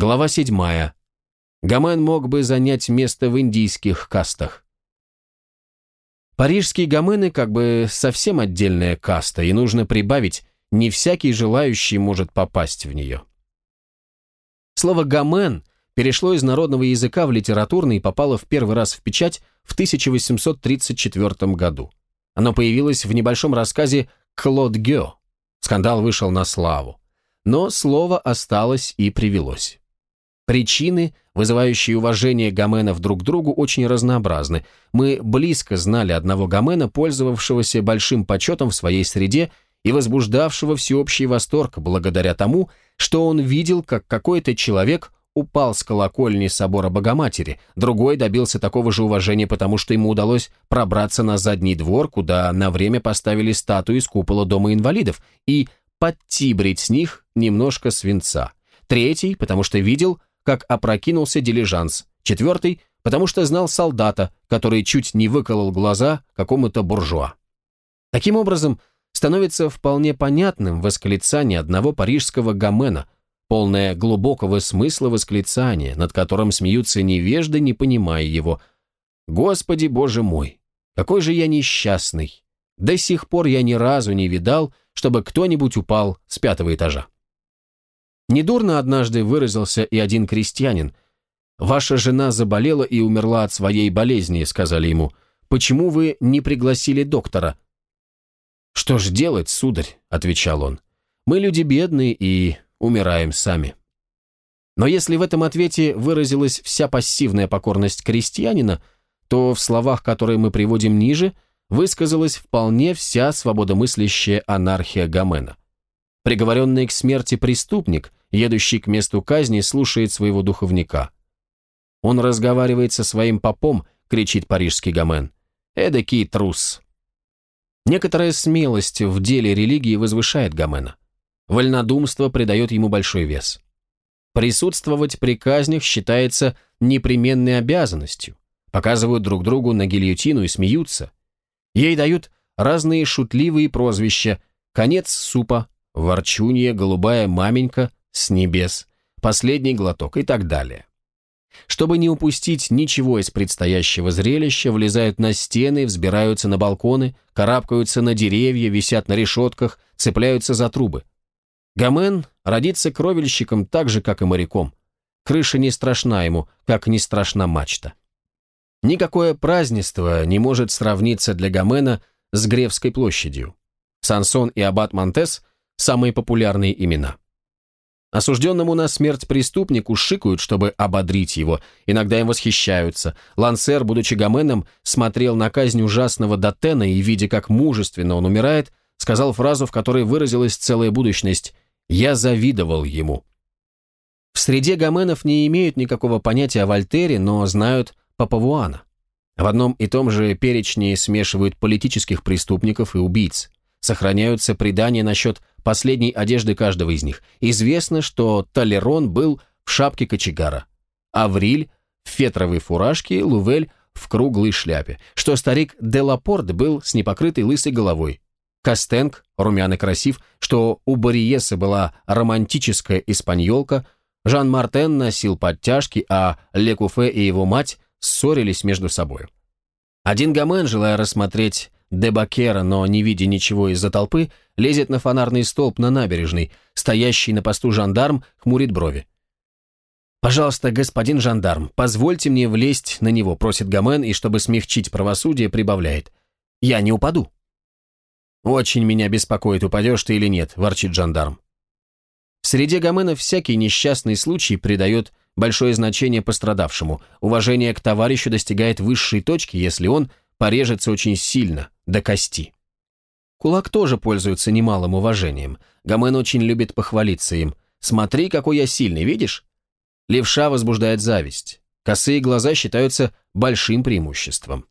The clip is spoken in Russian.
Глава 7. Гомен мог бы занять место в индийских кастах. Парижские гомены как бы совсем отдельная каста, и нужно прибавить, не всякий желающий может попасть в нее. Слово «гомен» перешло из народного языка в литературный и попало в первый раз в печать в 1834 году. Оно появилось в небольшом рассказе «Клод Гё». Скандал вышел на славу. Но слово осталось и привелось. Причины, вызывающие уважение гоменов друг к другу, очень разнообразны. Мы близко знали одного гомена, пользовавшегося большим почетом в своей среде и возбуждавшего всеобщий восторг благодаря тому, что он видел, как какой-то человек упал с колокольни собора Богоматери, другой добился такого же уважения, потому что ему удалось пробраться на задний двор, куда на время поставили статую из купола Дома инвалидов, и подтибрить с них немножко свинца. Третий, потому что видел, как опрокинулся дилижанс. Четвертый, потому что знал солдата, который чуть не выколол глаза какому-то буржуа. Таким образом, становится вполне понятным восклицание одного парижского гомена, полное глубокого смысла восклицания, над которым смеются невежды, не понимая его. «Господи, Боже мой, какой же я несчастный! До сих пор я ни разу не видал, чтобы кто-нибудь упал с пятого этажа». Недурно однажды выразился и один крестьянин. «Ваша жена заболела и умерла от своей болезни», — сказали ему. «Почему вы не пригласили доктора?» «Что ж делать, сударь?» — отвечал он. «Мы люди бедные и умираем сами». Но если в этом ответе выразилась вся пассивная покорность крестьянина, то в словах, которые мы приводим ниже, высказалась вполне вся свободомыслящая анархия Гомена. Приговоренный к смерти преступник, едущий к месту казни, слушает своего духовника. «Он разговаривает со своим попом», — кричит парижский Гомен. «Эдакий трус». Некоторая смелость в деле религии возвышает Гомена. Вольнодумство придает ему большой вес. Присутствовать при казнях считается непременной обязанностью. Показывают друг другу на гильотину и смеются. Ей дают разные шутливые прозвища «конец супа», «ворчунья», «голубая маменька», «с небес», «последний глоток» и так далее. Чтобы не упустить ничего из предстоящего зрелища, влезают на стены, взбираются на балконы, карабкаются на деревья, висят на решетках, цепляются за трубы. Гомен родится кровельщиком так же, как и моряком. Крыша не страшна ему, как не страшна мачта. Никакое празднество не может сравниться для Гомена с Гревской площадью. Сансон и Аббат Монтес – самые популярные имена. Осужденному на смерть преступнику шикают, чтобы ободрить его. Иногда им восхищаются. Лансер, будучи Гоменом, смотрел на казнь ужасного Датена и, видя, как мужественно он умирает, сказал фразу, в которой выразилась целая будущность «Я завидовал ему». В среде Гоменов не имеют никакого понятия о Вольтере, но знают Папавуана. В одном и том же перечне смешивают политических преступников и убийц. Сохраняются предания насчет последней одежды каждого из них. Известно, что Толерон был в шапке кочегара, Авриль в фетровой фуражке, Лувель в круглой шляпе, что старик Делапорт был с непокрытой лысой головой, Костенг, румяный красив, что у Бориеса была романтическая испаньолка, Жан Мартен носил подтяжки, а Лекуфе и его мать ссорились между собой. Один Гомен, желая рассмотреть Дебакера, но не видя ничего из-за толпы, лезет на фонарный столб на набережной, стоящий на посту жандарм хмурит брови. «Пожалуйста, господин жандарм, позвольте мне влезть на него», просит Гомен, и чтобы смягчить правосудие, прибавляет. «Я не упаду». «Очень меня беспокоит, упадешь ты или нет», ворчит жандарм. В среде Гомена всякий несчастный случай придает большое значение пострадавшему. Уважение к товарищу достигает высшей точки, если он порежется очень сильно, до кости. Кулак тоже пользуется немалым уважением. Гомен очень любит похвалиться им. «Смотри, какой я сильный, видишь?» Левша возбуждает зависть. Косые глаза считаются большим преимуществом.